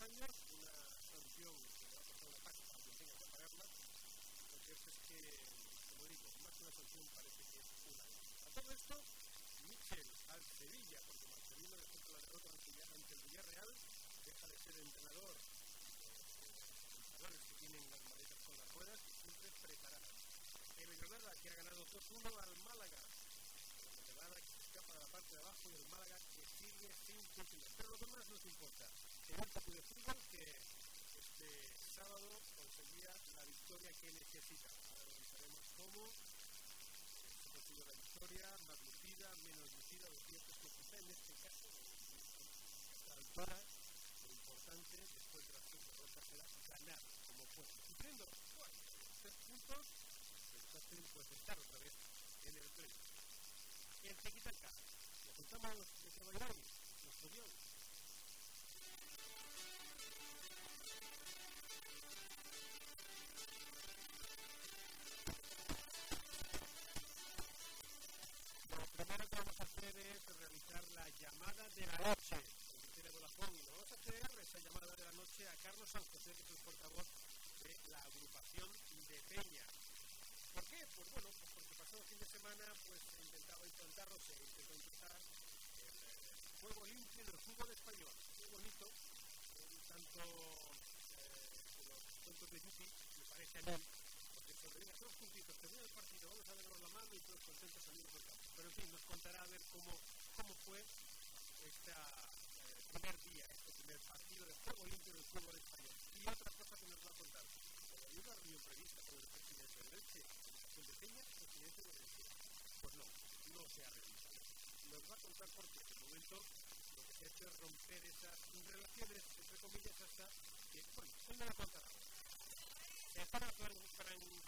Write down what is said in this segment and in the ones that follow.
años, una sanción que va a costar una pasta para quien tenga que pagarla. Lo cierto es que, como digo, más que una sanción parece que es una. A todo esto, Michel al Sevilla, porque Marcelino después de la derrota ante el Villarreal deja de ser entrenador. Los que tienen las maletas con las ruedas y siempre preparadas. El Granada que ha ganado 2-1 al Málaga. El Granada que escapa de la parte de abajo y el Málaga que sigue sin título. Pero lo demás no nos importa. De fútbol que este sábado conseguía la victoria que necesita. Ahora revisaremos cómo ha sido la victoria, más lucida, menos lucida, lo cierto es que quizá en este caso, a esta altura, lo importante después de las tres derrotas era ganar como fue. Sufriendo, tres puntos, hacen pues estar otra vez en el play. El que quita el caja. Le contamos de qué va a ir nuestro guion. De la noche. Tiene Vodafone y vamos a hacer esa llamada de la noche a Carlos San José, que es el portavoz de la agrupación de Peña. ¿Por qué? Pues bueno, pues porque pasado fin de semana pues intentaba implantarlo, se intentó empezar el juego limpio del fútbol español. Muy bonito, un tanto eh, los cuentos de Yupi, me parece a mí, porque sobre dos puntitos, termina el partido, vamos a vernos la mano y todos contentos salimos del campo. Pero en fin, nos contará a ver cómo, cómo fue este primer día, este primer partido de juego limpio del fútbol español. Y otra cosa que nos va a contar, hay una reunión prevista con el presidente de Elche, el de Peña, presidente de Elche. Pues no, no se ha realizado. Nos va a contar por qué. De momento, lo que se ha hecho es romper esas relaciones, entre comillas, hasta que, bueno, hoy me la contará. Estará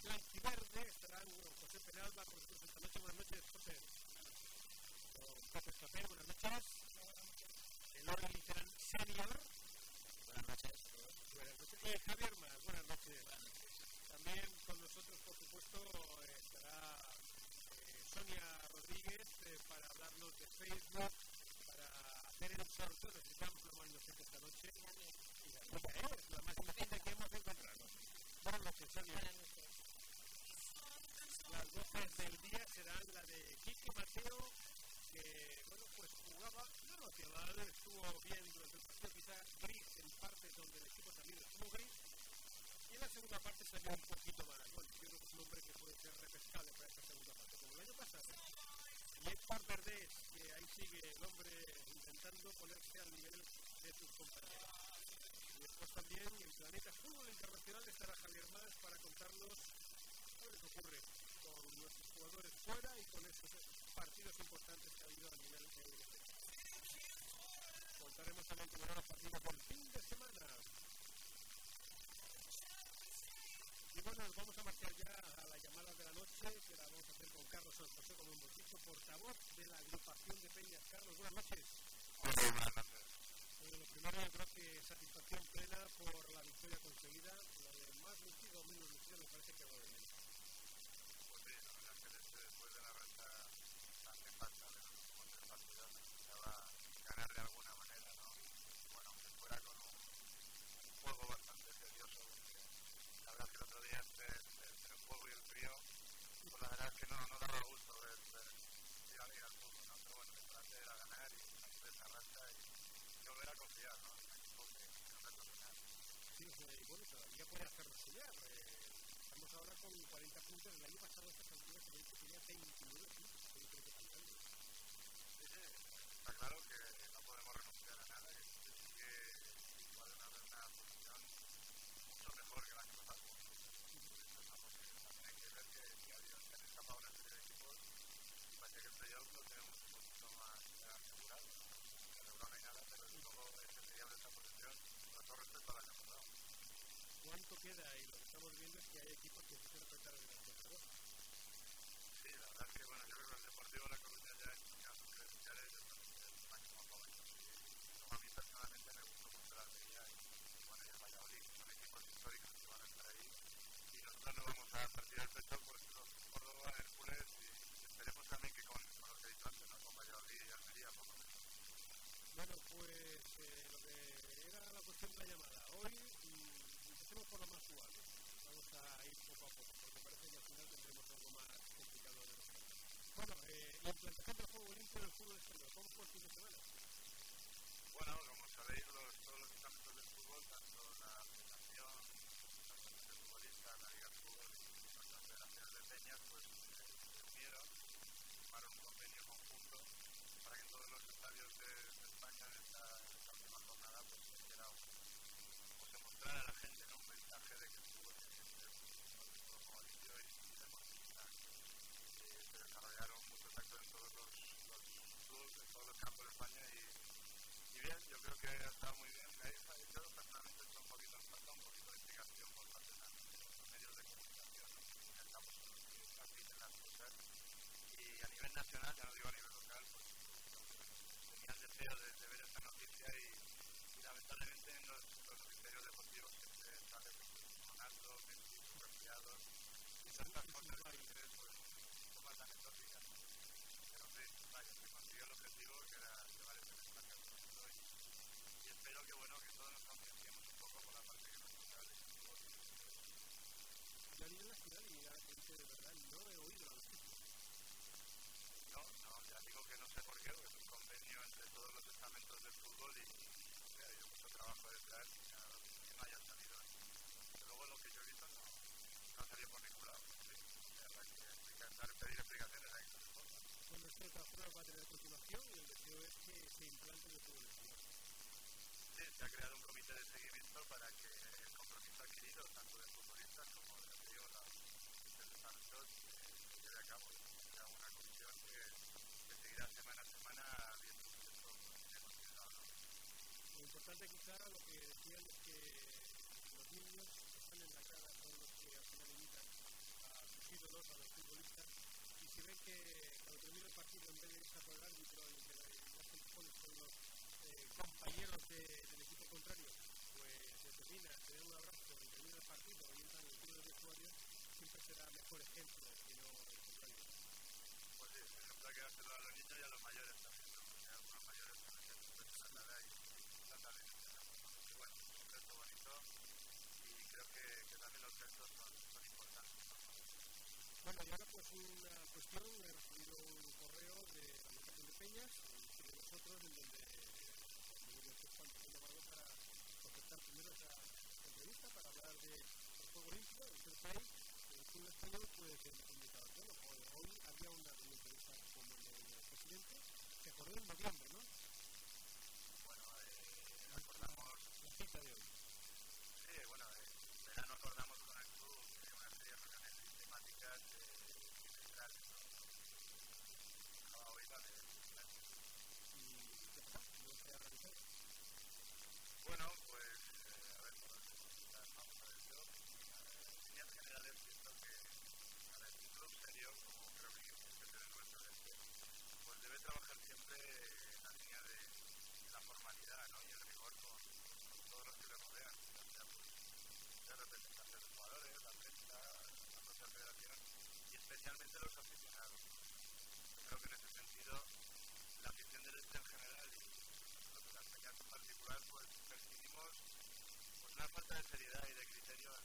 Blanc y Verde, estarán José Penalba, por supuesto, esta noche. Buenas noches, José. José Estapel, buenas noches. Lori Literal Senior. Buenas noches. Buenas noches. Eh, Javier Más, buenas noches. También con nosotros, por supuesto, estará eh, Sonia Rodríguez eh, para hablarnos de Facebook, para hacer el sorteo. Necesitamos lo más inocente esta noche. Y la ella es la más inocente que hemos encontrado. Buenas noches, Sonia. Buenas noches. Las voces del día serán la de Kiki Mateo, que bueno, pues jugaba, no, que la estuvo bien durante el partido, quizá gris en partes donde el equipo también estuvo gris, y en la segunda parte salió un poquito más. Bueno, yo creo que es un hombre que puede ser refrescable para esta segunda parte, como el año pasado. Y el par Verdés, que ahí sigue el hombre intentando ponerse al nivel de sus compañeros. Y después también en Planeta Fútbol Internacional estará Javier Más para contarnos qué les ocurre con nuestros jugadores fuera y con esos partidos importantes que ha habido a nivel europeo. Contaremos también con los partidos del fin de semana. Y bueno, nos vamos a marchar ya a la llamada de la noche, que la vamos a hacer con Carlos San José, como hemos dicho, portavoz de la agrupación de Peñas. Carlos, buenas noches. buenas noches. Bueno, lo primero, creo que satisfacción plena por la victoria conseguida. Lo de más lucido o menos me parece que lo de menos. Pues sí, la verdad es que después de la renta tan nefasta de los últimos tres partidos necesitaba ganar de alguna manera, ¿no? Bueno, aunque fuera con un, un juego bastante tedioso, porque la verdad es que el otro día entre, entre el juego y el frío, pues la verdad es que no, no daba gusto ver, ver ir a ir al fútbol, ¿no? Pero bueno, lo importante era ganar y salir de esa racha y, y volver a confiar, ¿no? En un equipo que, que no es final. Sí, y bueno, todavía puede hacerlo soñar. Eh, estamos ahora con 40 puntos. El año pasado estas alturas se dice que tenía 29 puntos. Sí, sí, está claro que no podemos renunciar a nada, que sí que igual una, una posición mucho mejor que la que nos Estamos también hay que ver que, que ha habido, se han escapado una serie de equipos y parece que el playoff lo tenemos un poquito más ya asegurado. En el Euro no hay nada, pero desde luego es envidiable esta posición, sobre todo respecto al año pasado. ¿Cuánto queda? Y lo que estamos viendo es que hay equipos que se quieren apretar en el centro. Sí, la verdad es que bueno, yo creo que el Deportivo La Coruña ya en su caso credenciales es el máximo favorito. A mí personalmente me gustó mucho la Almería y, bueno, y el Valladolid, son equipos históricos que van a estar ahí. Y nosotros no vamos a partir el pecho por los Córdoba, Hércules y, y esperemos también que con, con lo que he dicho antes, ¿no? con Valladolid y Almería, por lo menos. Bueno, pues eh, lo que era la cuestión de la llamada. Empecemos por lo más suave. Vamos a ir poco a poco, porque parece que al final tendremos algo más complicado de los demás. Bueno, eh, eh la eh, implantación del juego limpio del fútbol español, ¿cómo fue el fin de semana? Bueno, como sabéis, los, todos los estamentos del fútbol, tanto la Federación, la Federación Futbolista, la Liga de Fútbol y las federaciones de Peñas, pues eh, se unieron para un convenio conjunto para que todos los estadios de todos los campos de España y y bien, yo creo que ha estado muy bien. Yo personalmente he un poquito falta, un poquito de explicación por parte de los medios de comunicación, los que transmiten las cosas. Y a nivel nacional, ya no digo a nivel local, pues tenía el deseo de, de ver esta noticia y, y lamentablemente en los, los noticieros deportivos siempre Ronaldo, Messi, superfiados y tantas cosas que ustedes pues, son más anecdóticas. Pero sí, vaya, se consiguió el objetivo que era llevar este mensaje al mundo y, que bueno que todos nos concienciemos un poco por la parte que nos toca del fútbol. Yo a nivel nacional y ya te digo de verdad, no he oído la noticia. No, no, ya digo que no sé por qué, porque es un convenio entre todos los estamentos del fútbol y, o sea, hay mucho trabajo detrás y no, que no haya salido. Pero luego lo que yo he visto no, no ha salido por ningún lado. Sí, habrá que explicar, dar, pedir explicaciones ahí. Bueno, esto de todas formas va a tener continuación y el deseo es que se implante en el fútbol español. Sí, se ha creado un comité de seguimiento para que el compromiso adquirido, tanto de futbolistas como de río, la de desarrollos, eh, se lleve a cabo. Será una comisión que, que seguirá semana a semana viendo si esto. Lo importante quizá lo que decían es que los niños están en la cara, son los que al final imitan a sus ídolos, a los futbolistas, y si ven que cuando termina el partido, en vez de irse por el árbitro y que las empujones con los eh, compañeros de, del equipo contrario, pues se termina, se da un abrazo y termina el partido en el tiro de vestuario, siempre será mejor ejemplo que no el contrario. Pues sí, por ejemplo, hay que dárselo a los niños y a los mayores también, ¿no? Porque algunos mayores también se la cara y ¿no? Y bueno, es un gesto bonito y creo que, que también los gestos son, son importantes, ¿no? Bueno, y ahora pues una cuestión, he recibido un correo de la Administración de Peñas y de nosotros en donde nos están llamando para concertar primero esa entrevista para hablar de el juego limpio, el fair play, el fútbol español, pues invitado bueno, hoy, hoy había una entrevista con el presidente, se acordó en noviembre, ¿no? Bueno, eh, recordamos La cita de hoy. Sí, bueno, en verano acordamos con el club que una serie de reuniones sistemáticas eh, trimestrales, ¿no? Acaba hoy la de Y ya está, no se ha realizado. Bueno, pues, eh, a ver, por dónde empezar. vamos a ver, yo, eh, en líneas generales, siento que, a ver, un club serio, como creo que tiene que ser el nuestro, este, pues debe trabajar siempre en la línea de, de la formalidad, ¿no? Y el rigor con, todos los que le rodean, ya sea, pues, de de jugadores, la prensa, la propia federación y especialmente los aficionados. Yo creo que en ese sentido la afición del este en general y nosotros las peñas en particular pues percibimos pues, una falta de seriedad y de criterio en,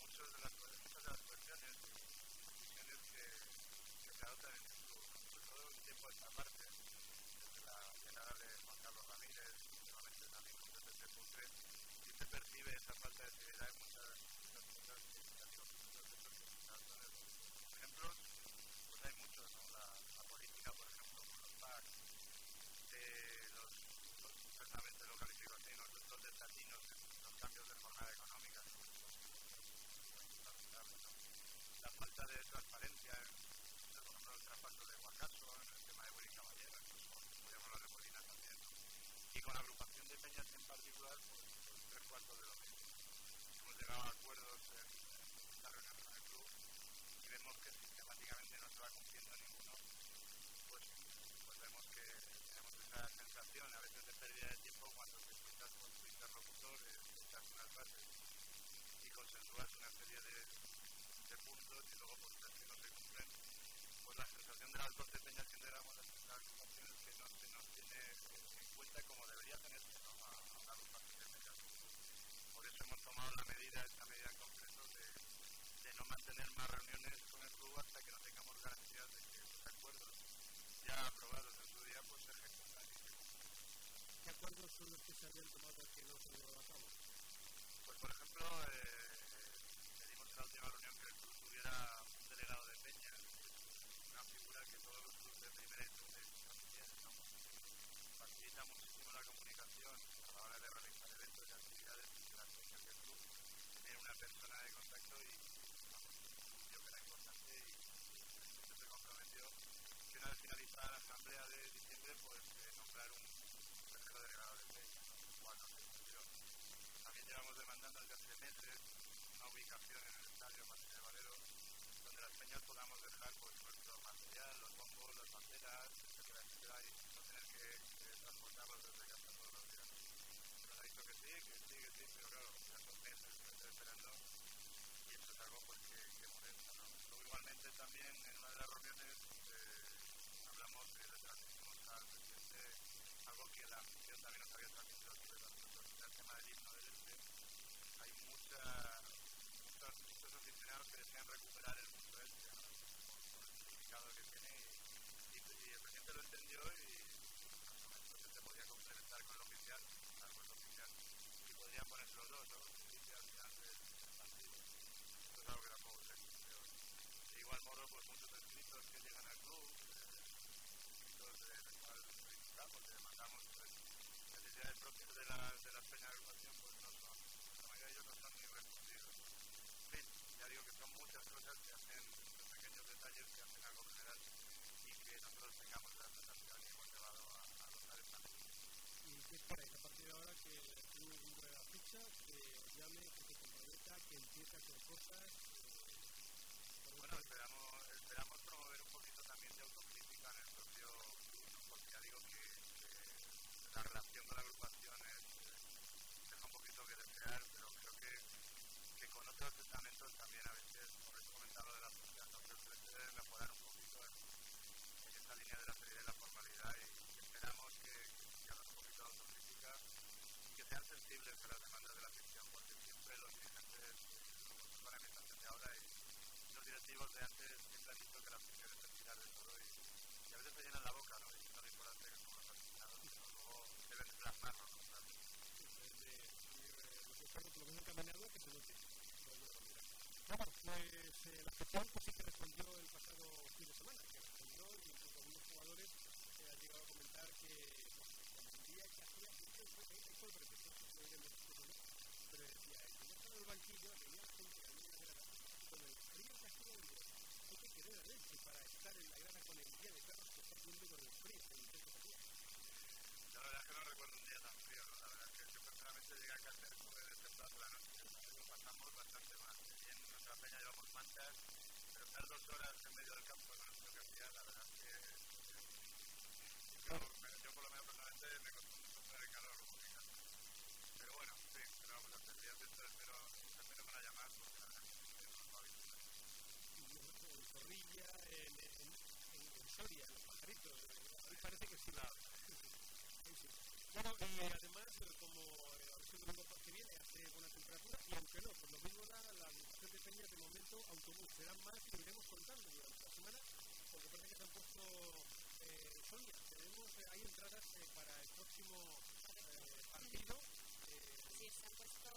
muchas de las muchas de cuestiones decisiones que, se adoptan en ¿no? sobre todo en tiempo de esta parte, desde la llegada de Juan Carlos Ramírez, últimamente también con Pepe Putre, sí se percibe esa falta de seriedad en muchas, muchas cosas que ya digo que muchos de estos que se adoptan en los ejemplos, pues hay muchos, ¿no? La, la política, por ejemplo, con los packs, de los, exactamente lo califico así, los, los desatinos en los cambios de jornada económica. La falta de transparencia en, en, por ejemplo, el traspaso de Guacaso, en el tema de Willy Caballero, incluso podríamos hablar de Molina también. Y con la agrupación de peñas en particular, pues, tres cuartos de lo mismo. Hemos llegado a acuerdos en, en esta reunión con el club y vemos que sistemáticamente no se va cumpliendo ninguno, pues, pues vemos que esa sensación a veces de pérdida de tiempo cuando te sientas con tu interlocutor, eh, echas unas bases y consensúas una serie de, puntos y luego pues ves que no se cumplen, pues la sensación de las 12 peñas que integramos la, la agrupación es que no se nos tiene en cuenta como debería tenerse ¿no? a, a una agrupación de. Por eso hemos tomado la medida, esta medida en concreto, de, no mantener más reuniones con el club hasta que no tengamos garantías de que esos acuerdos ¿Qué acuerdos son los que se habían tomado que no se llevado a? Pues, por ejemplo, eh, pedimos en la última reunión que el club tuviera un delegado de Peña, una figura que todos los clubes de primera instrucción ¿no? facilita muchísimo la comunicación a la hora de realizar eventos y actividades de la asociación del club, tener una persona de contacto y yo que era importante y se comprometió que una vez finalizada la asamblea de diciembre, pues nombrar un llevamos demandando desde hace meses una ubicación en el estadio Martín de Valero, donde las peñas podamos dejar pues, nuestro material, los bombos, las banderas, etcétera, etcétera, y no tener que, que transportarlos desde casa todos los días. Nos ha dicho que sí, que sí, que sí, pero claro, son meses que estoy esperando y esto es algo pues, que, que molesta. ¿no? Luego, igualmente también en una de las reuniones eh, hablamos de le transmitimos al presidente algo que la afición también nos había transmitido sobre el tema del himno del mucha, muchos, muchos aficionados que desean recuperar el mundo este, ¿no? por, el significado que tiene y, y, el presidente lo entendió y entonces se podía complementar con el oficial, algo el oficial, y podrían ponerse los dos, ¿no? Y al final del partido. Esto es algo que tampoco se cumplió. De igual modo, pues muchos escritos que llegan al club, escritos de los cuales criticamos, demandamos pues, necesidades propias de, la, de peñas de agrupación, pues no son ni respondidos. En fin, ya digo que son muchas cosas que hacen, los pequeños detalles que hacen algo general y que nosotros tengamos la sensación y hemos llevado a, a adoptar esta. ¿Y qué esperáis a partir de ahora que club cumple la ficha, que os llame, que se comprometa, que empiece a hacer cosas? Eh, Bueno, esperamos, esperamos promover un poquito también de autocrítica en el propio porque ya digo que, que la relación con la agrupación es, eh, deja un poquito que desear, pero creo que, que con otros estamentos también a veces, por eso comentaba de la sociedad, ¿no? se debe mejorar un poquito en, esta línea de la seriedad y la formalidad y esperamos que, que hagan un y que sean sensibles a las demandas de la afición, porque siempre los dirigentes, eh, los de ahora y los directivos de antes siempre han que la afición es de todo y, y a veces se llenan la boca, ¿no? Diciendo lo importante que somos los pero luego deben ¿no? De, Vamos, pues eh, la gestión pues, sí que respondió el pasado fin de semana, que respondió y incluso algunos jugadores eh, han llegado a comentar que el día que hacía esto es perfecto, no diré más cosas, ¿no? pero decía, el que no estaba en el banquillo, veía a la gente a la grada, con el frío que hacía, digo, hay que querer a leche para estar en la grada con el día de perros que está haciendo con el frío, con el que hacía. La verdad es que no recuerdo un día tan frío. La verdad es que yo personalmente llegué a casa después de temprano la noche, lo pasamos bastante mal. Nuestra peña llevamos mantas, pero estar dos horas en medio del campo con el que hacía, la verdad es que yo, yo por lo menos personalmente me costó en calor que casa. Pero bueno, sí, pero vamos a hacer días esto, espero, espero para llamar, porque la verdad es que no a visitar. en Zorrilla, en, en, en, Soria, en los pajaritos. A mí parece que sí. Claro. Bueno, y además, como eh, el domingo que viene hace buena temperatura, y aunque no, por lo mismo la, la de peñas de momento, autobús serán más y lo iremos contando durante la semana, porque parece que se han puesto, eh, Sonia, tenemos, eh, hay entradas eh, para el próximo eh, partido, eh, Sí, se han puesto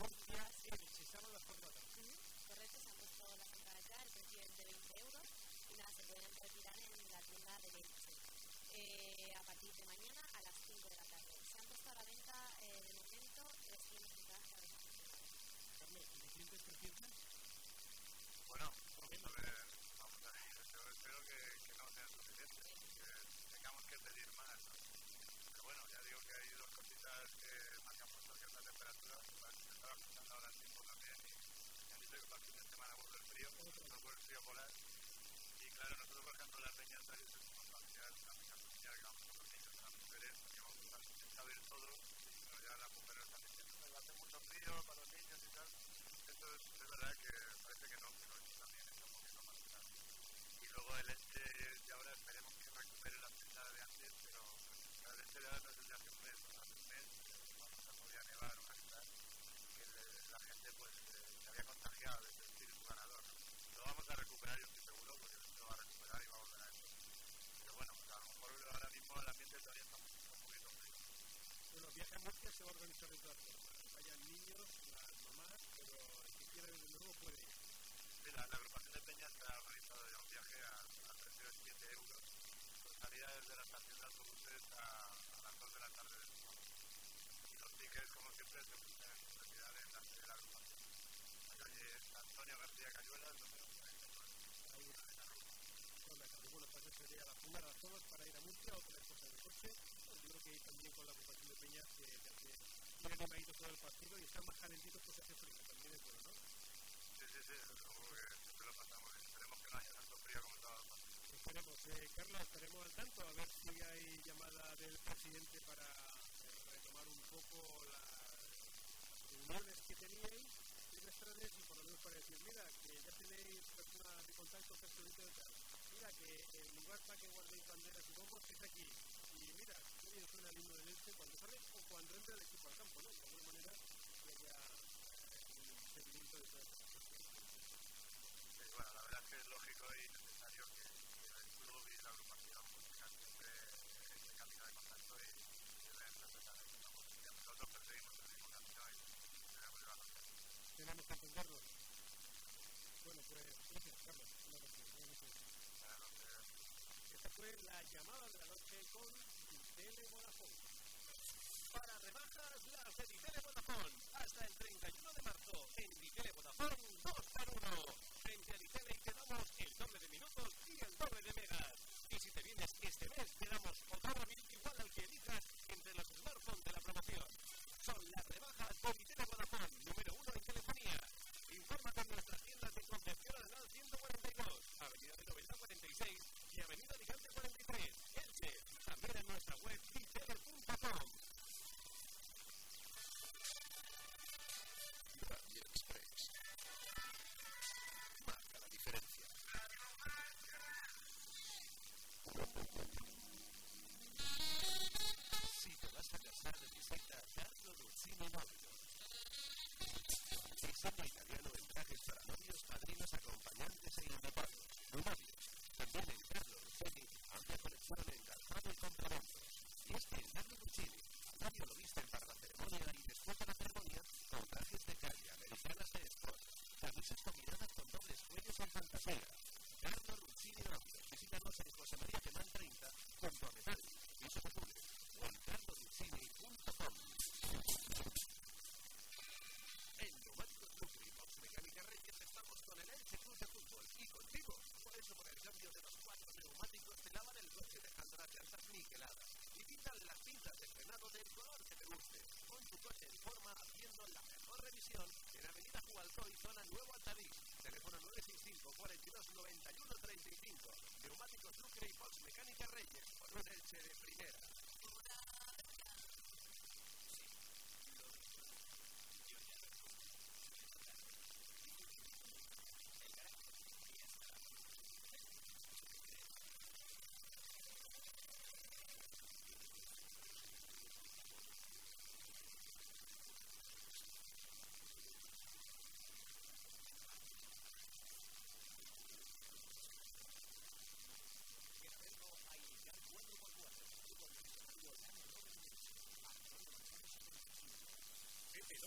Murcia, sí, sábado las 4 de ujú, correcto, se han puesto las entradas ya, el precio es de 20 euros y nada, se pueden retirar en la tienda de Leche eh, a partir de mañana a las 5 de la tarde. Se han puesto a la venta eh, de momento 300 entradas para los aficionados. Carlos, ¿suficientes 300? Bueno, vamos a ver, vamos a ver, yo espero que, que no sean suficientes, que tengamos que pedir más, ¿no? Pero bueno, ya digo que hay dos cositas que mucho que es la temperatura, se estaba escuchando ahora el tiempo también y me han dicho que para el fin de semana vuelve el frío, no vuelve el frío polar. Y claro, nosotros por ejemplo las peñas es como familiar, la peña familiar que vamos con los niños, con las mujeres, porque vamos a todos, y bueno, ya las mujeres están diciendo que hacer mucho frío para los niños. Esto es, verdad que parece que no, pero esto también está un poquito más claro. Y luego el este de ahora esperemos que recupere la pisada de antes, pero el este de ahora no de hace un mes, ¿no? un podía nevar que la gente pues eh, se había contagiado de ese espíritu ganador. ¿no? Lo vamos a recuperar, yo estoy seguro, porque lo va a recuperar y va a volver a eso. Pero bueno, pues a lo mejor ahora mismo el ambiente todavía está un poquito, un frío. Bueno, viaje a Murcia se va a organizar de. Vayan niños, las mamás, pero el quiera desde luego puede ir. Sí, la, la agrupación de Peña está organizado ya un viaje a, a precio de 7 euros, salida desde la estación de autobuses a, a las 2 de la tarde del sábado. Y los tickets, como siempre, se pueden retirar en la sede de la agrupación. La calle Antonio García Cayuelas, número 44. Ahí está. Bueno, bueno, pues sería la primera de todos para ir a Murcia, otra cosa del coche, yo creo que también con la ocupación de Peña que, que tienen animadito todo el partido y están más calentitos pues hace frío también es bueno, ¿no? Sí, sí, sí, que siempre lo pasamos. Esperemos que no haya tanto frío como estaba. Esperemos, eh, Carlos, estaremos al tanto a ver si hay llamada del presidente para eh, retomar un poco las reuniones que teníais trimestrales y por lo menos para decir, mira, que ya tenéis personas de contacto, personas de tal mira que el lugar para que guardéis banderas y bombos es aquí. Y suena el himno del Elche cuando sale o cuando entra el equipo al campo, ¿no? De alguna manera que haya eh, un seguimiento de todas estas cosas. Sí, bueno, la verdad es que es lógico y necesario que, que el club y la agrupación pues, tengan siempre este camino de contacto y deben respetar. Porque nosotros perseguimos el mismo camino y debemos llevarlo bien. Tenemos que entendernos. Bueno, pues gracias, Carlos. Una noches. Esta fue la llamada de la noche con Para rebajas, las de Vitele Vodafone. Hasta el 31 de marzo, en Vitele Vodafone, 2 por 1. Frente a Vitele te damos el doble de minutos y el doble de megas. Y si te vienes este mes, te damos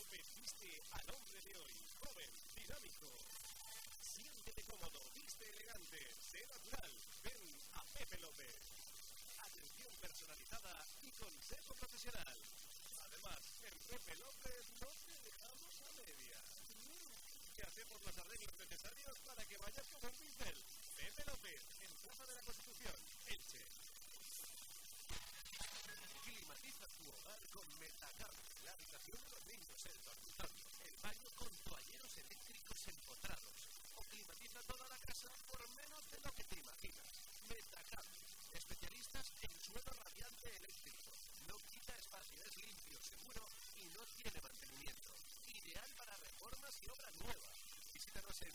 Viste al hombre de hoy, joven, dinámico. Siéntete cómodo, viste elegante, sé natural. Ven a Pepe López. Atención personalizada y consejo profesional. Además, en Pepe López no te dejamos a media. Te hacemos los arreglos necesarios para que vayas como un pincel. Pepe López, en Plaza de la Constitución, Elche. Climatiza tu hogar con Metacar. La habitación de los niños, el dormitorio, el baño con toalleros eléctricos empotrados. O climatiza toda la casa por menos de lo que te imaginas. Especialistas en suelo radiante eléctrico. No quita espacio, es limpio, seguro y no tiene mantenimiento. Ideal para reformas y obras nuevas. Visítanos en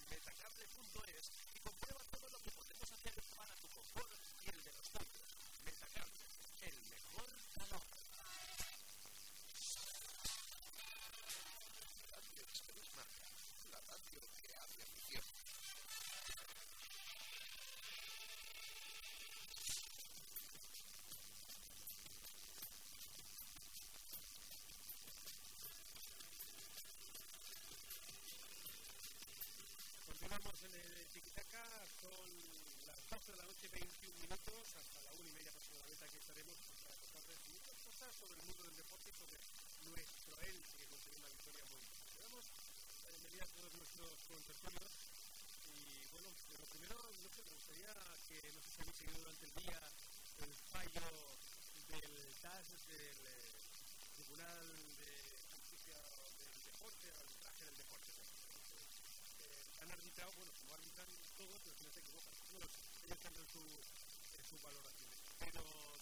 en el Chiquitaca. Son las 12 de la noche, 21 minutos, hasta la 1 y media aproximadamente. Aquí estaremos para contarles muchas cosas sobre el mundo del deporte y sobre nuestro Elche, que consiguió una victoria muy importante. Damos la bienvenida a todos nuestros contertulios. Y bueno, lo primero, no sé, me gustaría que no sé seguido durante el día el fallo del TAS, del eh, Tribunal de Justicia del Deporte, arbitraje del deporte. Eh, han arbitrado, bueno, arbitrar todo, pero si no se equivoca, bueno, ellos tendrán su, sus. Pero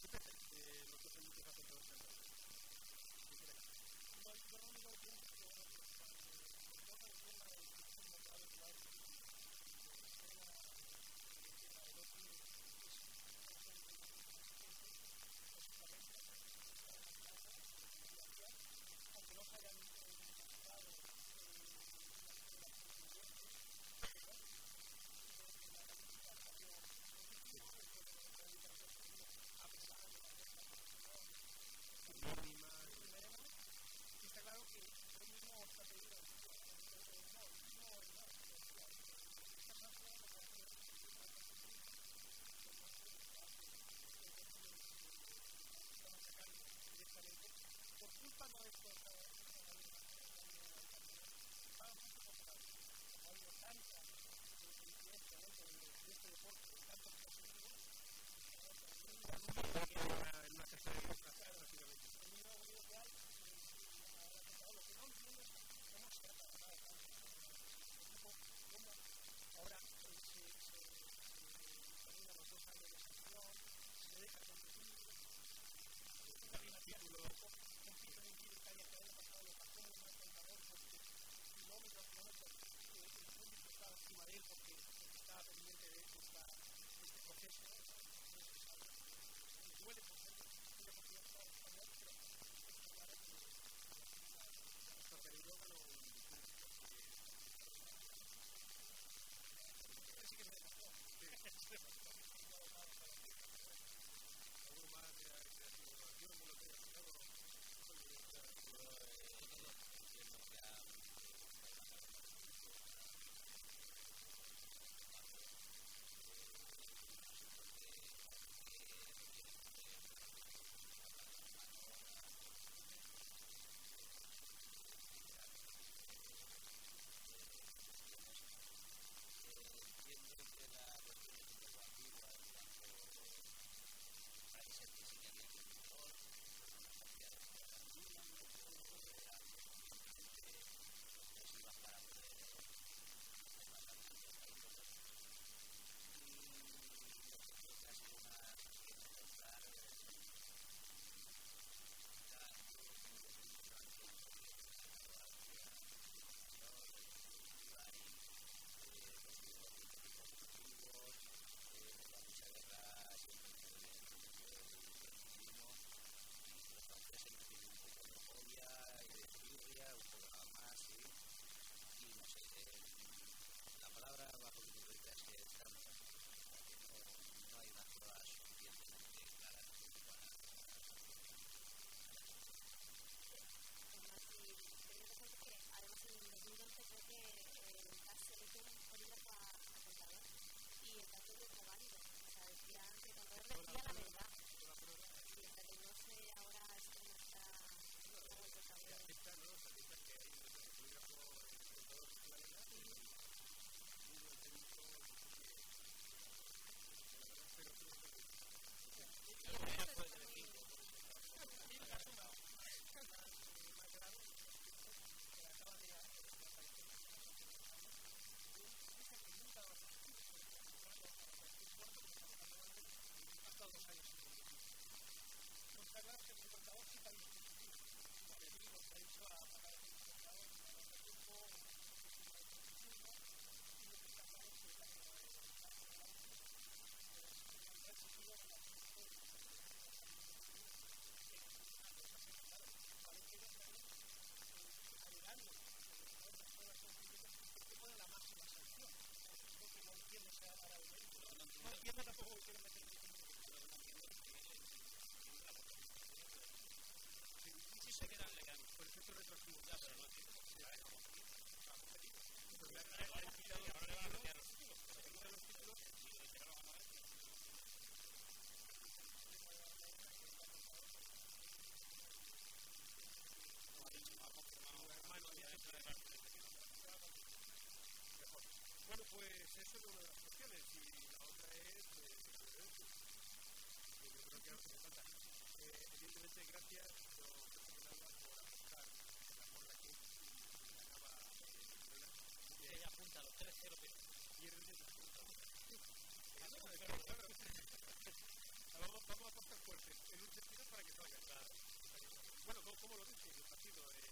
Como, lo dije, el partido eh,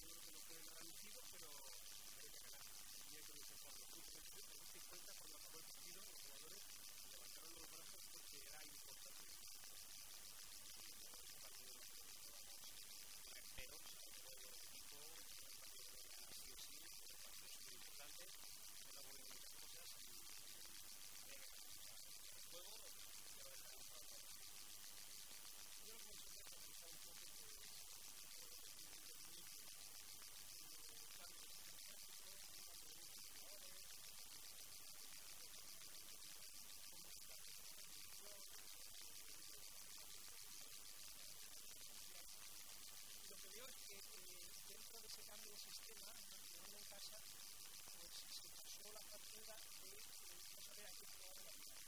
yo creo que no fue nada lucido, pero hay que ganar. Y hay que luchar por los puntos. En un 50 cuando acabó el partido, los jugadores levantaron los brazos porque era importante. Ese partido no fue pero todo el equipo, el partido que venía sí o sí, un partido súper importante, una buena muchas cosas y había que ganar. El juego, pero dejar un jugador. Yo lo que me sorprende es un poco que lo que veo es que eh, dentro de ese cambio de sistema, jugando en casa, pues se pasó la factura de eh, no saber a quién jugar en la final.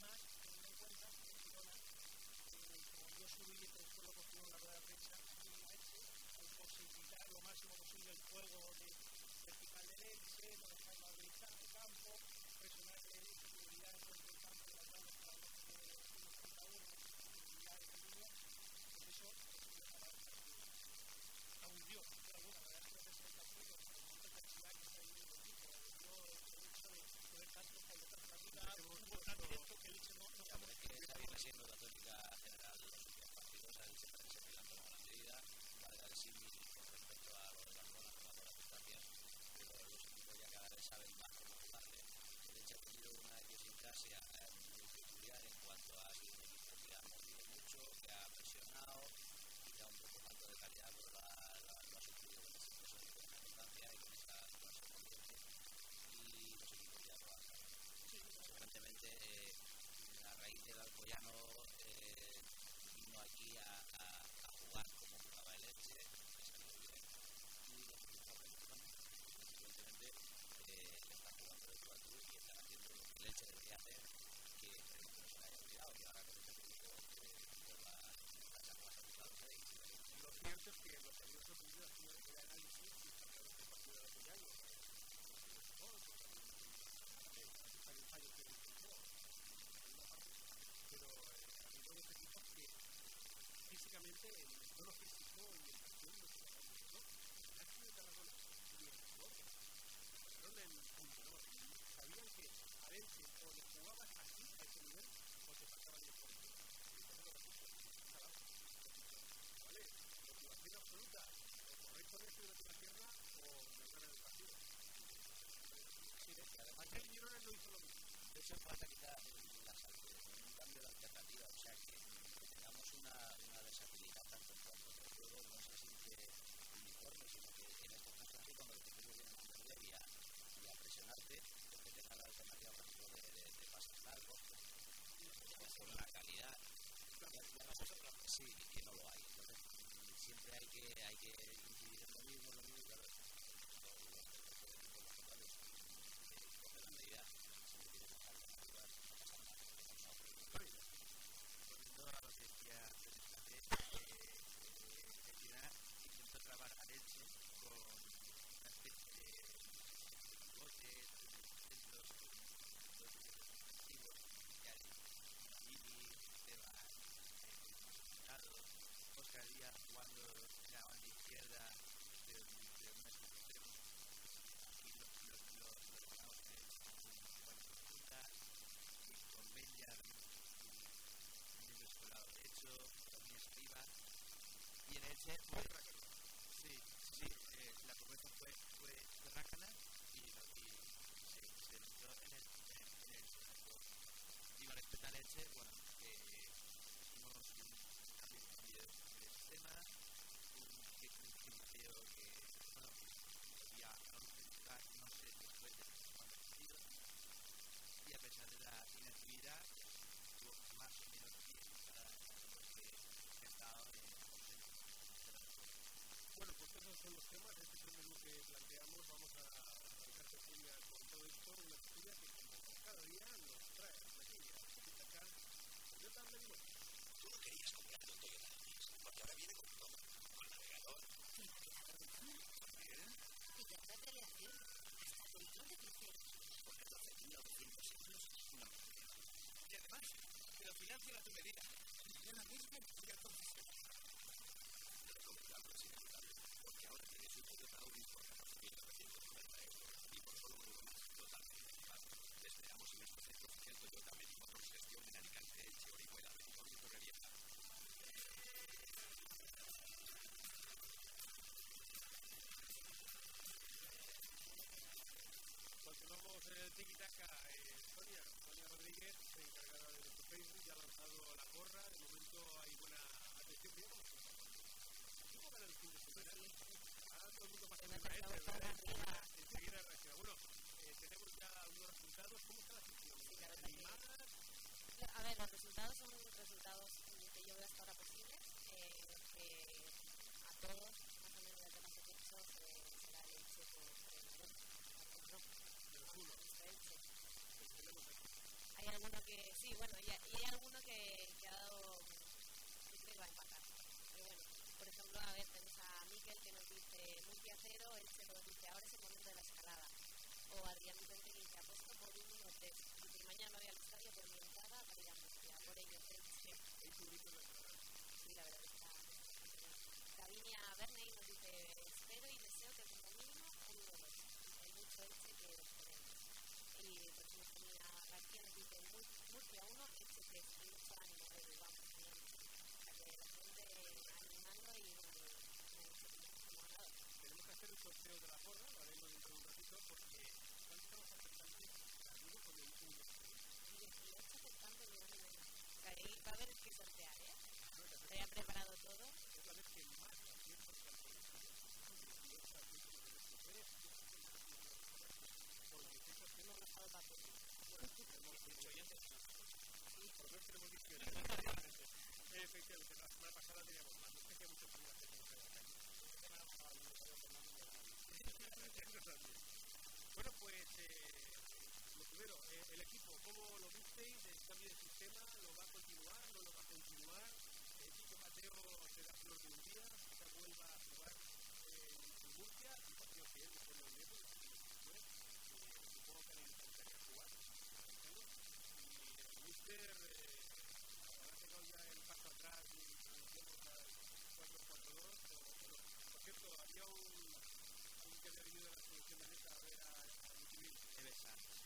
Más teniendo en cuenta que en Girona, eh, como yo subí y después lo cogieron en la rueda de prensa, aquí en la Elche, al posibilitar lo máximo posible el juego de vertical del Elche, no dejarlo habilitar el campo, presionar el seguridad campo, de seguridad pues eso de de que está de por de no, no es que esa viene siendo la tónica general de los últimos partidos, ahí se parece que la medida, valga el símil con respecto a lo de Barcelona, las horas distancias, pero los equipos ya cada vez saben más que ha presionado, quizá un poco falta de calidad, pero lo ha, lo, lo ha sufrido con con la distancia y con. Y ya lo han eh, a raíz del Alcoyano eh, vino aquí a cierto es que los análisis que físicamente no los el partido de El de el Sabían que a veces o les jugabas además el Girona no hizo lo mismo. De hecho, falta quitar las un cambio de alternativa, o sea que tengamos una, una versatilidad tanto en cuanto al juego no se siente uniforme, sino que en estos casos así, cuando el equipo viene a mover y a, y a presionarte, porque tenga la alternativa, por ejemplo, de, de, de pasos largos, con la calidad. Sí, que no lo hay. Entonces, siempre hay que, hay que incidir en lo mismo, lo mismo el Tiki Taka. Eh, Sonia, Sonia Rodríguez, encargada de nuestro Facebook, ya ha lanzado la gorra. De momento hay buena atención. Mira cómo se ¿Cómo va el fin de semana? Ahora todo el mundo más o menos a ¿verdad? Enseguida reacciona. Bueno, eh, tenemos ya algunos resultados. ¿Cómo está la afición? ¿Animada? A ver, los resultados son resultados que yo veo hasta ahora posibles, eh, que a todos, más o menos de temas de curso, se será el hecho por entrenador. Menos uno. Pues tenemos aquí. Hay alguno que, sí, bueno, y, y hay alguno que, que ha dado, que creo que va a empatar. Pero bueno, por ejemplo, a ver, tenemos a Miquel que nos dice Murcia cero, él se nos dice ahora es el momento de la escalada. O Adrián Vicente que dice apuesto por un 1-3. Dice mañana voy al estadio por mi entrada para ir a Murcia. Por ello. Hay público. Sí, la verdad está. Gavinia Verney nos dice espero y deseo que como mínimo un 1-2. Hay mucho Elche que los ponemos. Y por ejemplo, Sonia García nos dice Mur- Murcia 1, Elche 3. Y mucho ánimo, Edu, vamos, bien. O sea que la gente animando y bueno, como ganador. Tenemos que hacer el sorteo de la gorra, lo haremos dentro de un ratito, porque ¿cuántos los acertantes amigos con el 1? Y 18 aceptando de una y O sea, ahí va a haber que sortear, ¿eh? Se haya preparado todo. Es la vez que más aciertos se han producido. 18 aciertos de las mujeres, con 18 aciertos Hemos dejado papel. tenemos 18 oyentes. Sí, por lo menos tenemos 18. Efectivamente, la semana pasada teníamos más. No es que hacía mucho frío hacer como cada año. Eso también. Bueno, pues eh, lo primero, eh, el equipo, ¿cómo lo visteis? ¿El cambio de sistema? ¿Lo va a continuar? ¿No lo va a continuar? Eh, Chico Mateo se da flor de un día, quizá vuelva a jugar eh, en Murcia, y partido que él después lo eh, supongo que le intentaría jugar. Y el Mister eh, habrá pegado ya el paso atrás y anunciamos al 4-4-2 o, o no. Por cierto, había un, que había venido de la selección de mesa a ver a, Luchivil. Debe ser,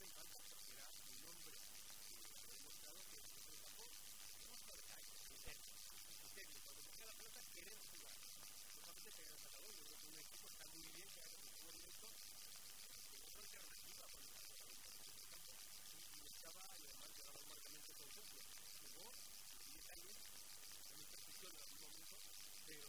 en tanta nombre que ha demostrado que nuestro campo busca detalles, criterios. Cuando se la pelota quieren jugar. Justamente se gana yo creo que un equipo está muy bien que haga el campo. Con posición momento, pero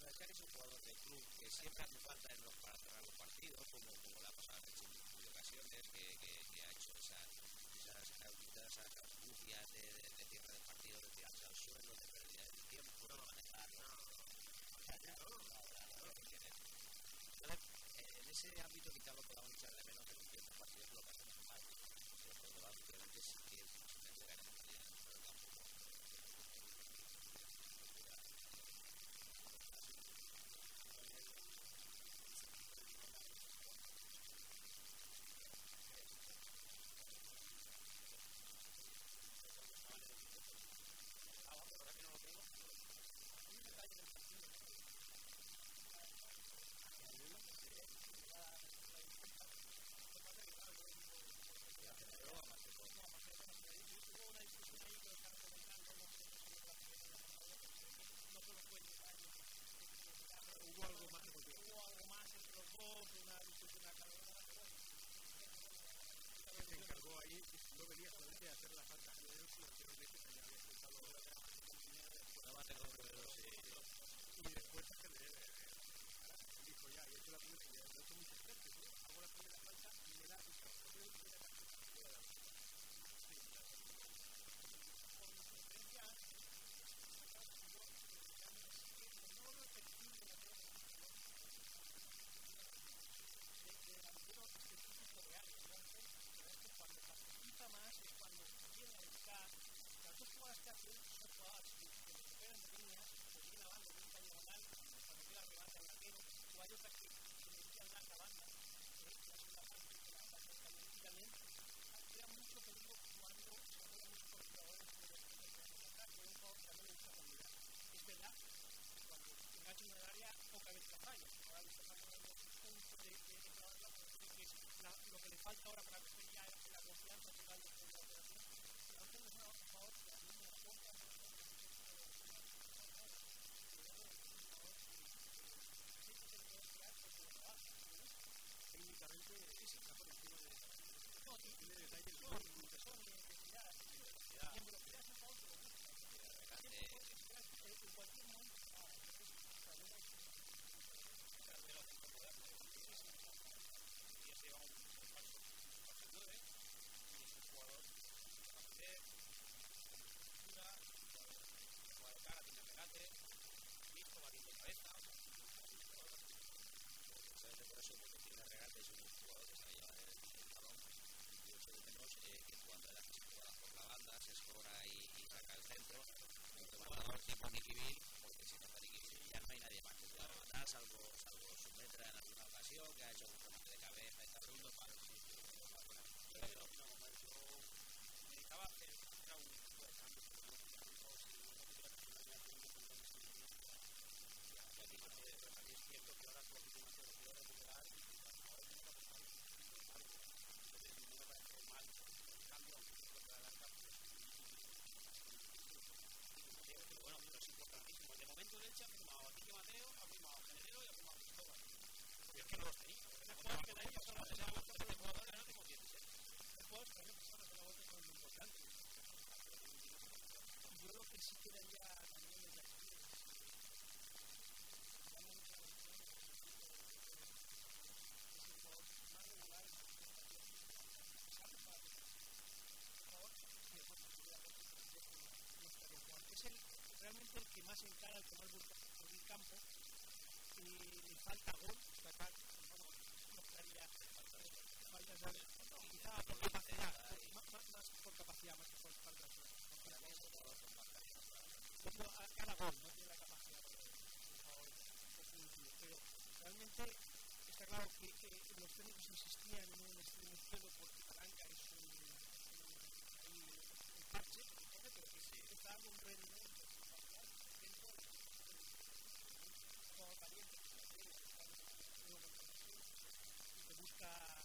Es un jugador del club que siempre hace falta en los, para cerrar los partidos, como, como ha en ocasiones, que, que, ha hecho esas, esas, esas de, cierre de partido, de tirarse al suelo, de pérdida tiempo, no manejar. Eh, en ese ámbito lo podamos echar de menos que los lo mal. Pero más en cara al que más tomar por el campo y le falta gol, está sacar, no estaría falta gol, quizá por capacidad, más, por capacidad, más que por falta de gol. Cada gol no tiene la capacidad pero realmente está claro que, los técnicos insistían en un extremo izquierdo porque Palanca es un, parche, pero que está dando un rendimiento uh,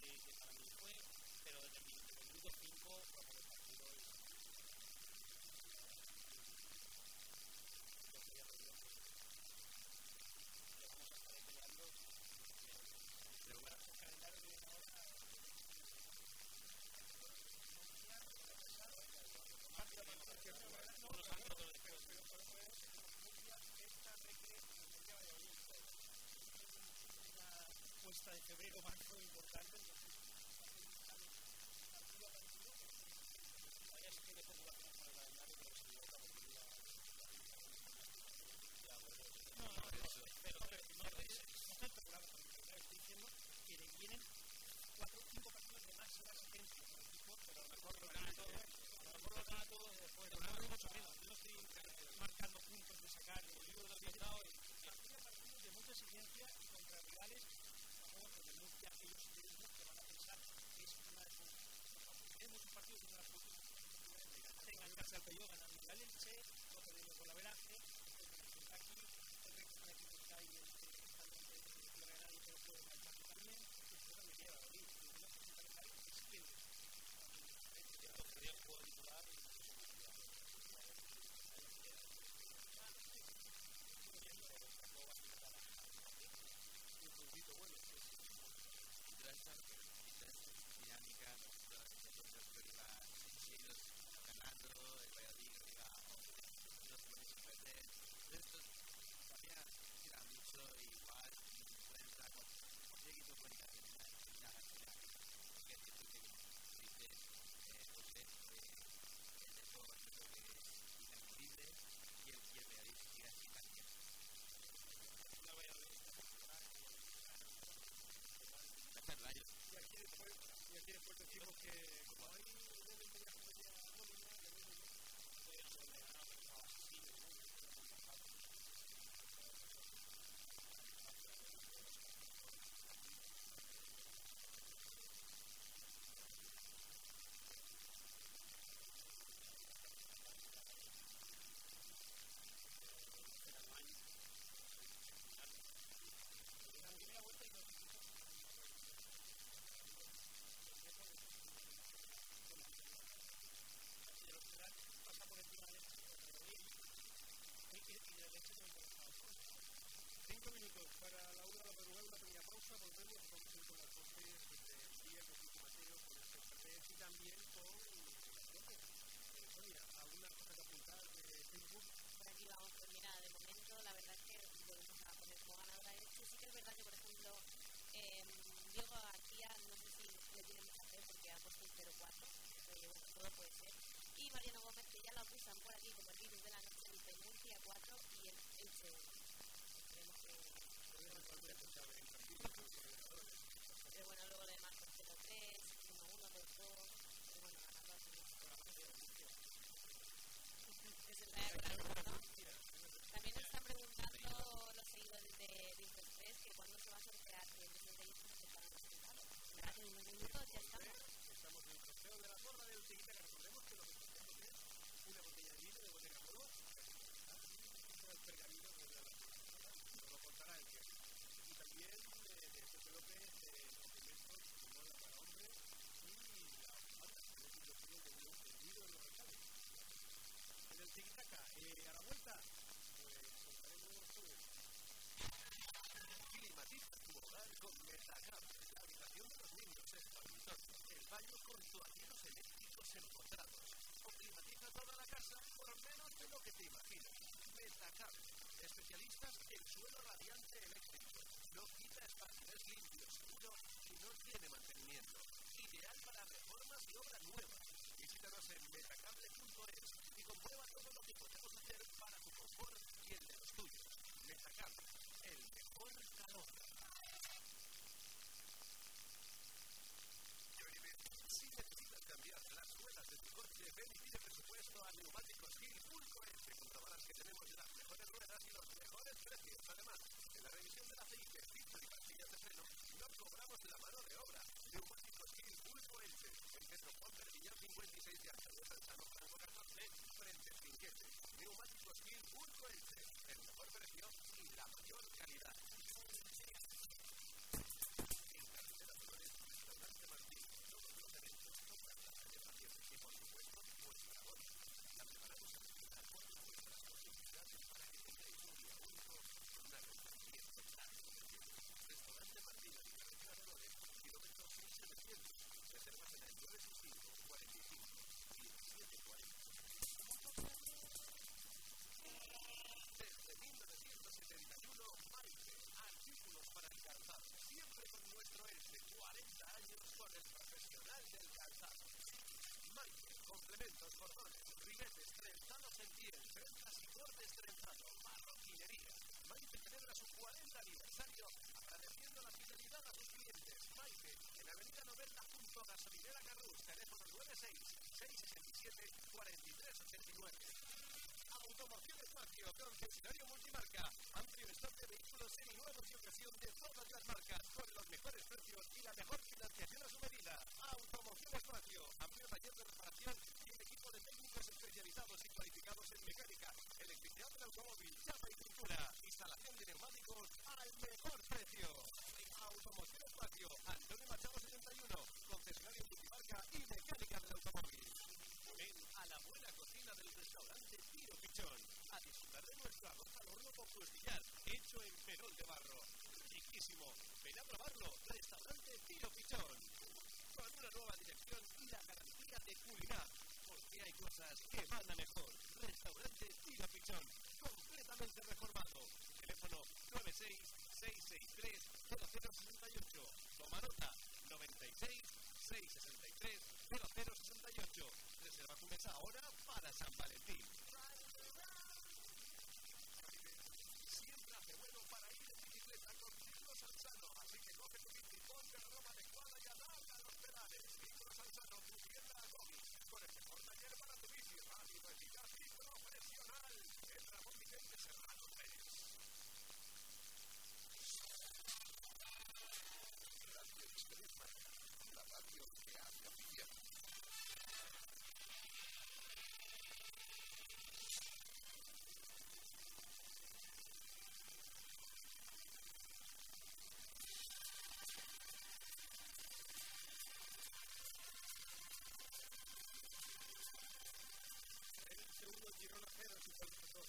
que, que para mí fue, pero desde el minuto 5, aquí después decimos que como hay una media comedia anónima, que no es donde ganar a asesinos, La primera vuelta y dos de los ciudad pasa por encima de y de leche no Cinco minutos para la una de la madrugada, una pequeña pausa, volvemos con cinco las voces del día con Kiko Mateo, con este Fernández y también con López. Sonia, ¿alguna cosa que apuntar de Facebook? Por aquí vamos, pues mira, de momento la verdad es que volvemos a poner como ganadora esto. Sí que es verdad que, por ejemplo, eh, Diego García, no sé si le tiene mucha fe porque ha puesto un 0-4, eh, bueno, Y Mariano Gómez, que ya lo acusan por aquí como el virus de la noche, Murcia 4 y el 1. Que... Pero bueno, luego lo demás, 0-3, 1-1, 2-2, pero bueno, ganando así. Es el Real ¿no? También nos están preguntando los seguidores de Disco Express que cuándo se va a sortear que. Hace unos minutos ya estamos. De la zorra del recordemos que lo que es una botella de vino de el pergamino de la lo contará. Y también de López, de para hombre y la de vino en los recales. El Tiquitaca, eh, a la vuelta, pues contaremos con. Los niños es dormitorio. El baño con toalleros eléctricos empotrados. O climatiza toda la casa por menos de lo que te imaginas. Metacam. Especialistas en suelo radiante eléctrico. No quita espacio, es limpio, seguro y no tiene mantenimiento. Ideal para reformas y obras nuevas. Visítanos en metacable.es y comprueba todo lo que podemos hacer para tu confort y el de los tuyos. Metacam, el mejor calor. Si necesitas cambiar las ruedas de tu coche, ven y pide presupuesto a Neumáticos Gil Pulco Este. Comprobarás que tenemos las mejores ruedas y los mejores precios. Además, en la revisión del aceite, filtro y pastillas de freno, no cobramos la mano de obra. Neumáticos Gil Pulco Elche. En Pedro Juan Perdiñán 56 de Antonio Sanzano Franco 14, frente a Cinquete. Neumáticos Gil Pulco Elche. El mejor precio y la mayor calidad.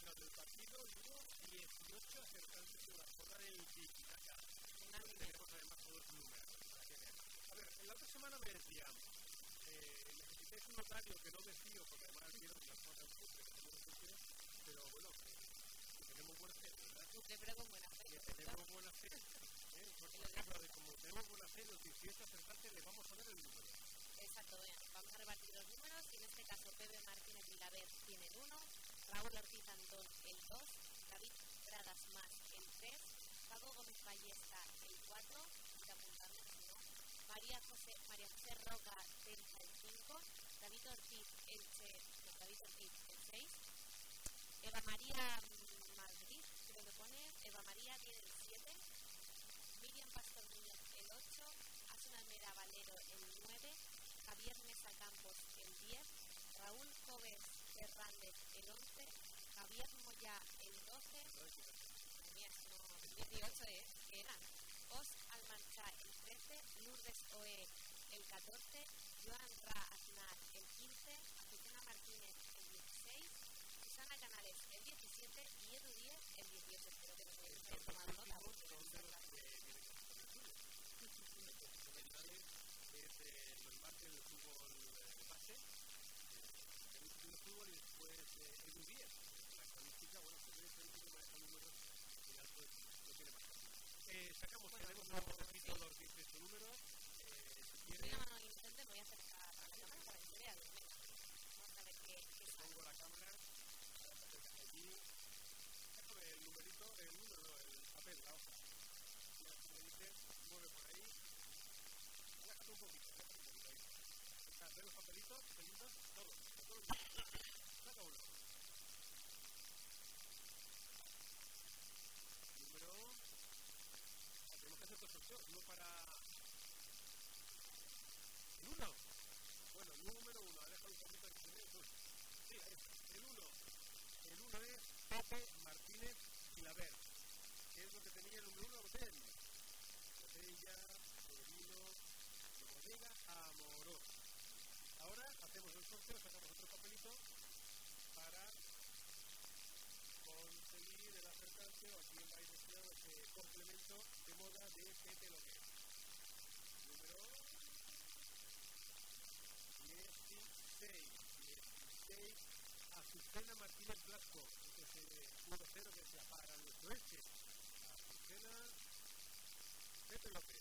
Final del partido. Luego 18 acercándose a la zona del Titicaca. Tenemos además todos los números. A ver, la otra semana me decían, eh, necesitáis un notario que no me fío, porque además vieron que las cosas no fío, pero bueno, que tenemos buena fe, ¿verdad? Con buena fe. Que tenemos buena fe. ¿eh? Por ejemplo, de como tenemos buena fe, los 18 acercantes le vamos a dar el número. Exacto, vean, vamos a repartir los números y en este caso Pepe Martínez Vilaver tiene el 1, Raúl Ortiz Antón el 2, David Pradas más el 3, Paco Gómez Ballesta el 4, que apuntarme si no, María José, María José Roca Tenza el 5, David Ortiz Elche, pues David Ortiz el 6, Eva María Madrid, creo que pone, Eva María tiene el 7, Miriam Pastor Núñez el 8, Asuna Almeda Valero el 9, Javier Mesa Campos el 10, Raúl Jóvenes Fernández el 11, Javier Moya el 12, madre mía, no, 18 es, que eran, Os Almancha el 13, Lourdes Oe el 14, Joan Ra Aznar el 15, Azucena Martínez el 16, Susana Canales el 17 y Edu Díez el 18. Espero que nos hayáis tomado nota eh, los martes del fútbol eh, de base, eh, el fútbol y después eh, Edu Díez. Estadística, bueno, pues es el que maneja números, pues más. Eh, sacamos, tenemos un poquito los 18 números. Eh, si quieres, mano voy a a la cámara qué, qué cámara, el número, el papel, la hoja. Mira, si me dices, mueve por ahí. Aléjate un poquito, aléjate un poquito. Número. Que sorteos, uno para. El uno. Bueno, número uno, aleja un que Sí. El uno. El uno es Pepe Martínez Gilaber. ¿Qué es lo que tenía el número uno? Botella. Botella. Ahora hacemos el sorteo, sacamos otro papelito para o a quién destinado ese complemento de moda de PT lo. Número 16. 16 Azucena Martínez Blasco, que es el 1-0 que se apaga en nuestro este. Azucena Pepe López.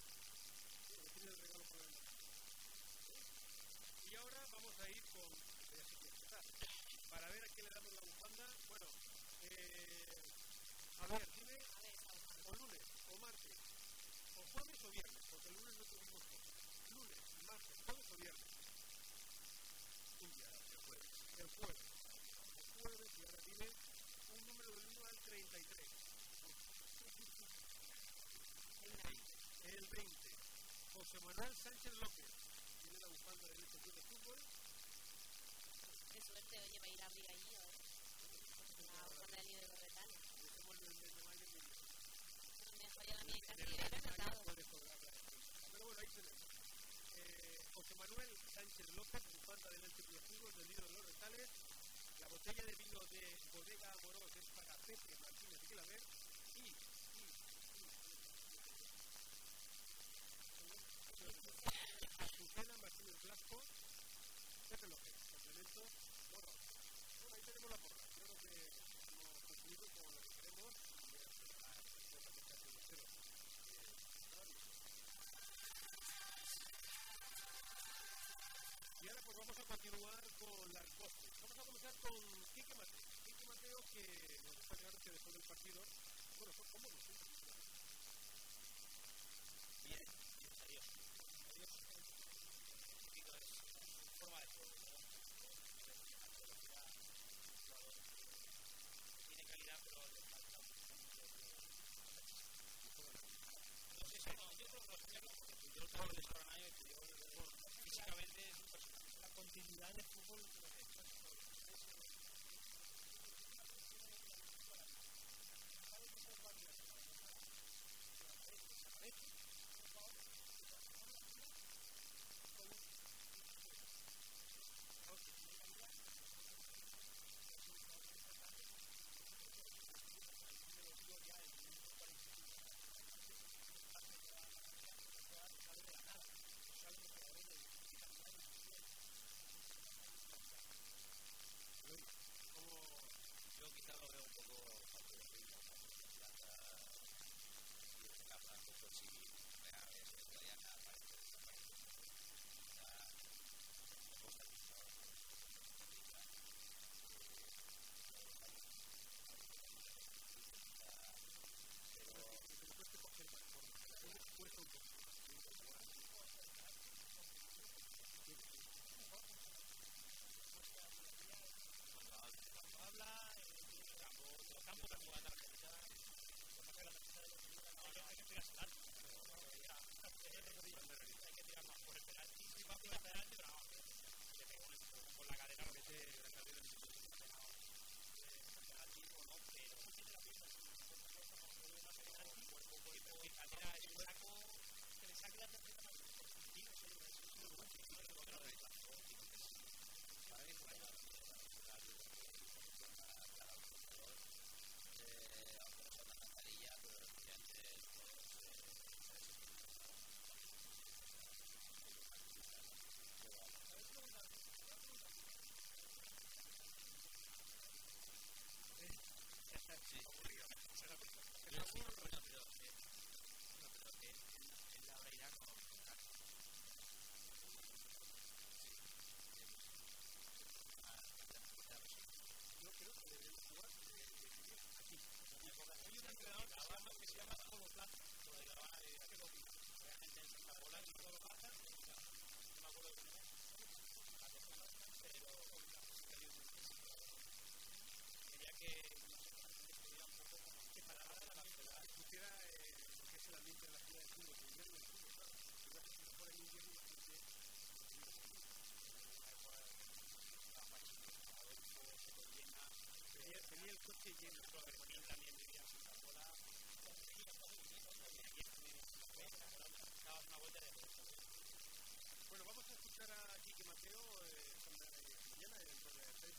El regalo el Y ahora vamos a ir con. Para ver a quién le damos la bufanda, bueno, eh, a ver, dime, o lunes, o martes, o jueves o viernes, porque el lunes no tuvimos cosas. Lunes, martes, jueves o viernes. Un día, el jueves. El jueves. El jueves, y ahora dime un número del 1 al 33. El 20. José Manuel Sánchez López. Tiene la bufanda del Club de Fútbol. Qué suerte, oye, va a ir a abrir allí, ¿eh? La bufanda del líder de Berretano. El de. Pero bueno, ahí José Manuel Sánchez de los retales. La botella de vino de Bodega Amorós es para Pepe Martínez bueno, ahí tenemos la porra. Creo que hemos cumplido con la Y ahora pues vamos a continuar con las postres. Vamos a comenzar con Quique Mateo. Quique Mateo que nos deja claro que después del partido, bueno, son como los Bien, bien, serio. Típico es forma de juego, ¿no? Velocidad, jugador. Tiene calidad, pero le falta un poquito de. No sé si no, yo creo que lo sabía porque yo lo tengo desarrollado y yo físicamente es un personaje. La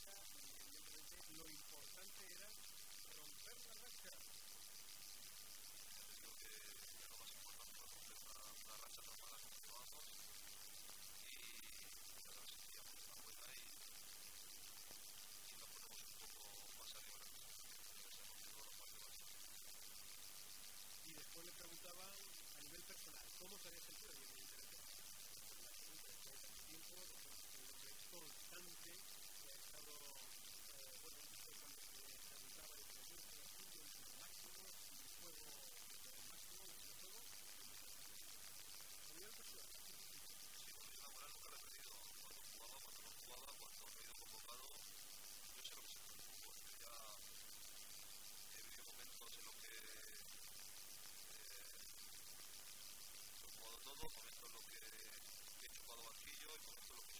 la y evidentemente lo importante era romper la racha. digo que lo más importante fue romper una, una racha tan mala como llevábamos y ahora sí pillamos una vuelta y, y nos ponemos un poco más arriba. Y después le preguntaban a nivel personal, ¿cómo se había sentido? jugaba cuando ha ido convocado. Yo sé lo que se porque ya he vivido momentos en los que eh, he jugado todo, momentos en los que he jugado banquillo y momentos en los que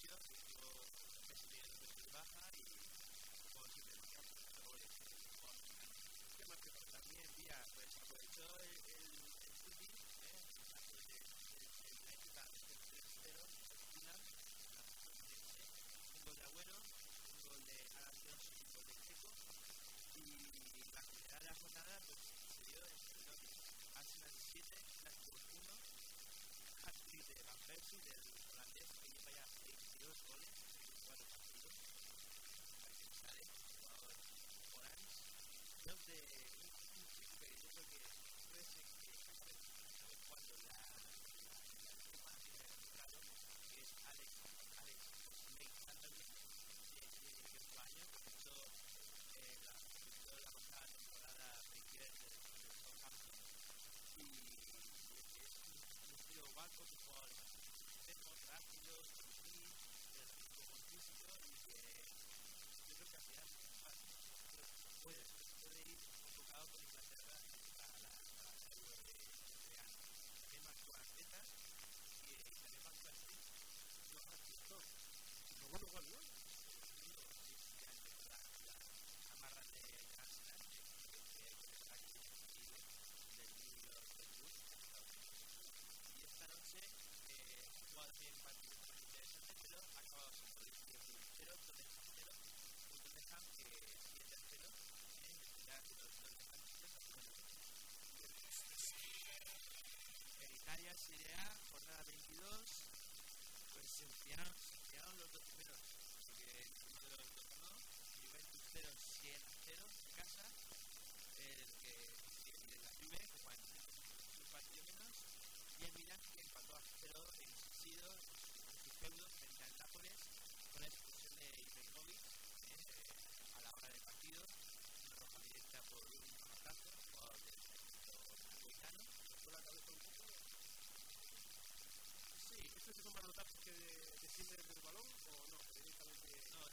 presión, recibo presión baja y como siempre marcamos algo de Es que marca también el día, pues aprovechó el, el, el fútbol, ¿eh? la época del tercero, Argentina, un gol de Agüero, un gol de Alación, un gol de Checo, y la general de la jornada pues, se dio en Arsenal 7, Arsenal 1, hat de Van Persie, del holandés, que lleva ya dos goles, cuatro partidos, para que sale, jugador Orange, dos de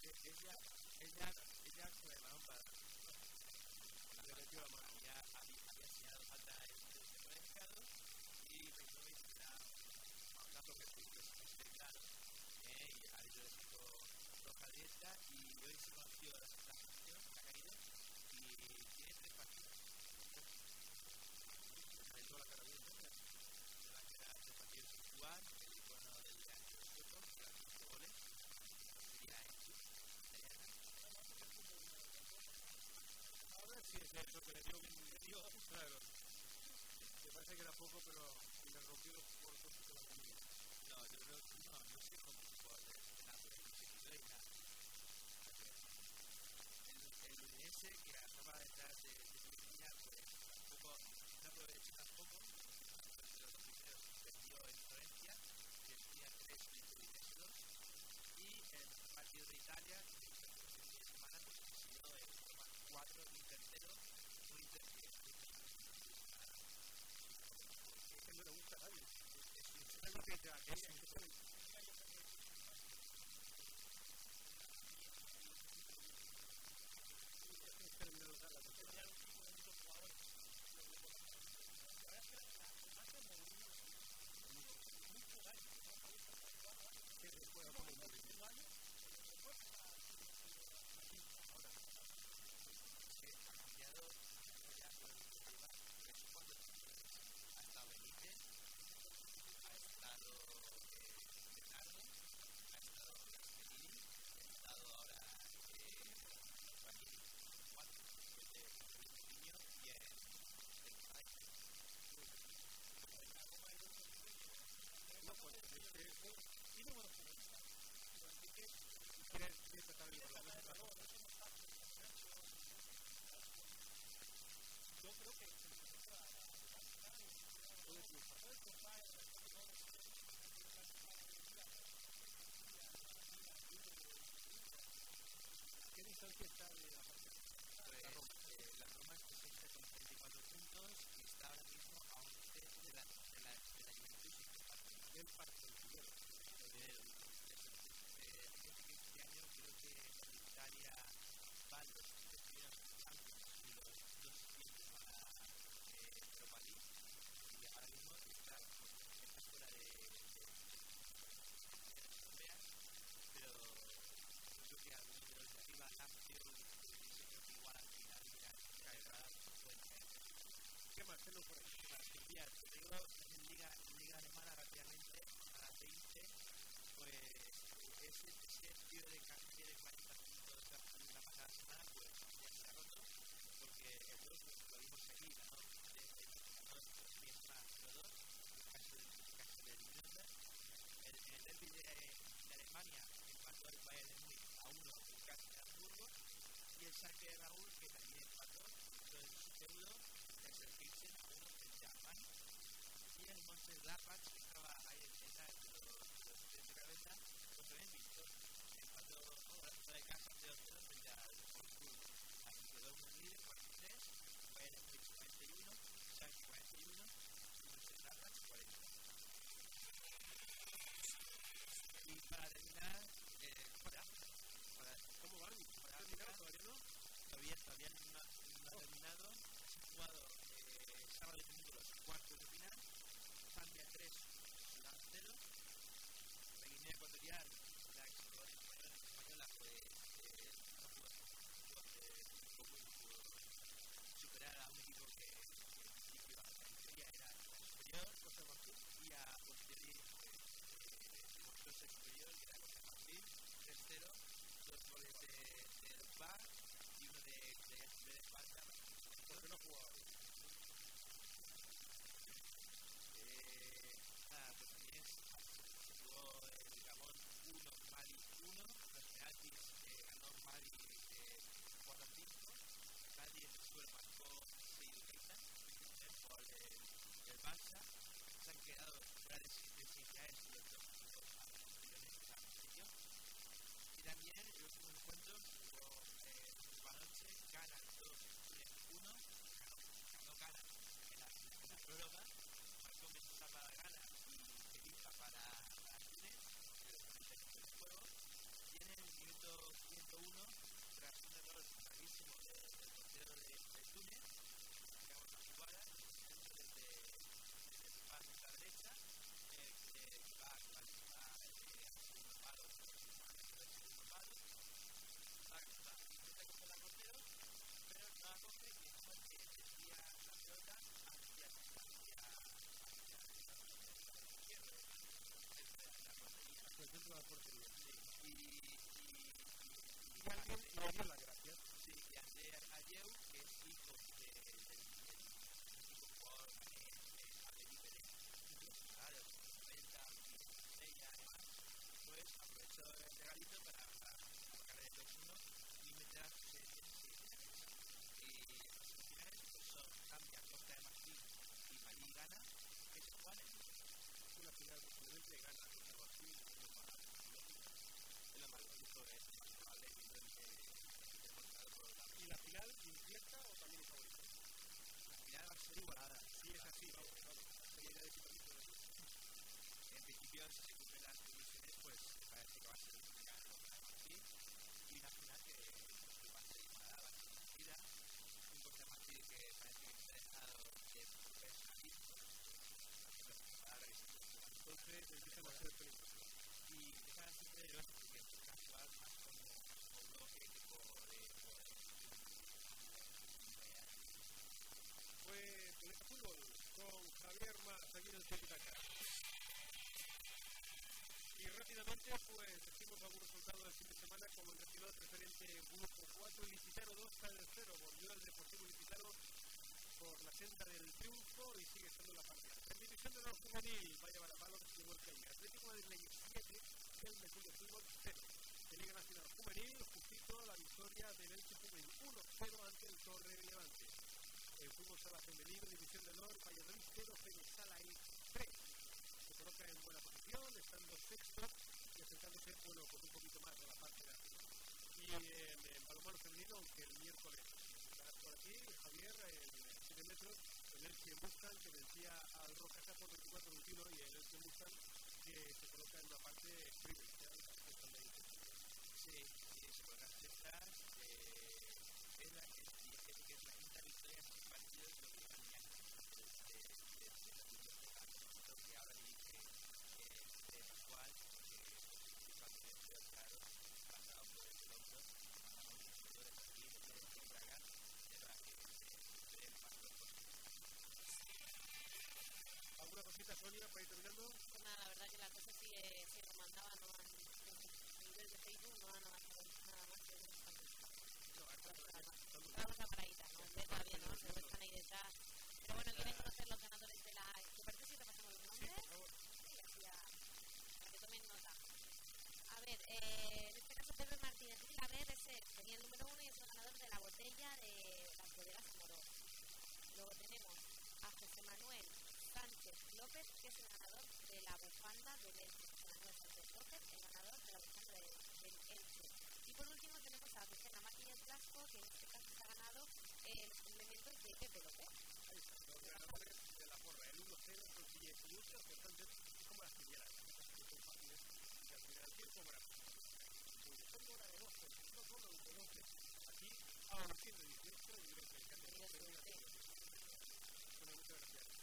ella, ella, ella se le mano para le metió la mano, ya había, señalado falta el supermercado y pensó que era y ha dicho que dijo roja directa y hoy se conoció la sanción, ha caído y tiene tres partidos. Reventó la carrera. claro. Me parece que era poco, pero le rompió los por que. No, yo creo que no, no sé cómo. Rápidamente, pues decimos algún resultado del fin de semana como el regional preferente Grupo 4 y Licitano 2 al 0. Volvió el Deportivo Licitano por la senda del triunfo y sigue en la partida. En división de honor juvenil, Balapalo que llegó el Caña. Atlético Madrileño 7, el de Fútbol 0. De Liga Nacional Juvenil, justito la victoria del Elche Juvenil 1-0 ante el Torre Levante. El fútbol sala femenino, división de honor, Valladolid 0, Sala 3. Se coloca en buena posición, estando sexto y acercándose, bueno, pues un poquito más a la parte de arriba. Y en, en balonmano femenino, aunque el miércoles estarás por aquí, Javier, en 7 metros, el Elche Mustang que vencía al Rocaja por 24-21 y el Elche Mustang que se coloca en una parte privilegiada. Sí, sí, se colocan cestas. No, hasta Vamos a paradita, ¿no? En vez todavía no, se están ahí detrás. Pero bueno, quieren conocer los ganadores de la... ¿Te parece si repasamos los nombres? por favor. Sí, así a... para que tomen nota. A ver, eh, en este caso Pedro Martínez Vilaver es el, tenía el número uno y es el ganador de la botella de las bodegas Moró. Luego tenemos a José Manuel Sánchez López, que es el ganador de la bufanda del Elche. José Manuel Sánchez López, el ganador de la bufanda Elche. Por último tenemos a Lucena Martínez Blasco, que en este caso se ha ganado los complementos de los ganadores de la porra, el 1-0 con 18 acertantes, como las son fáciles, al final el de 12, no son de 12. Aquí, ahora siendo 18, yo creo que el cambio de pero mira, bueno, muchas gracias. Javi,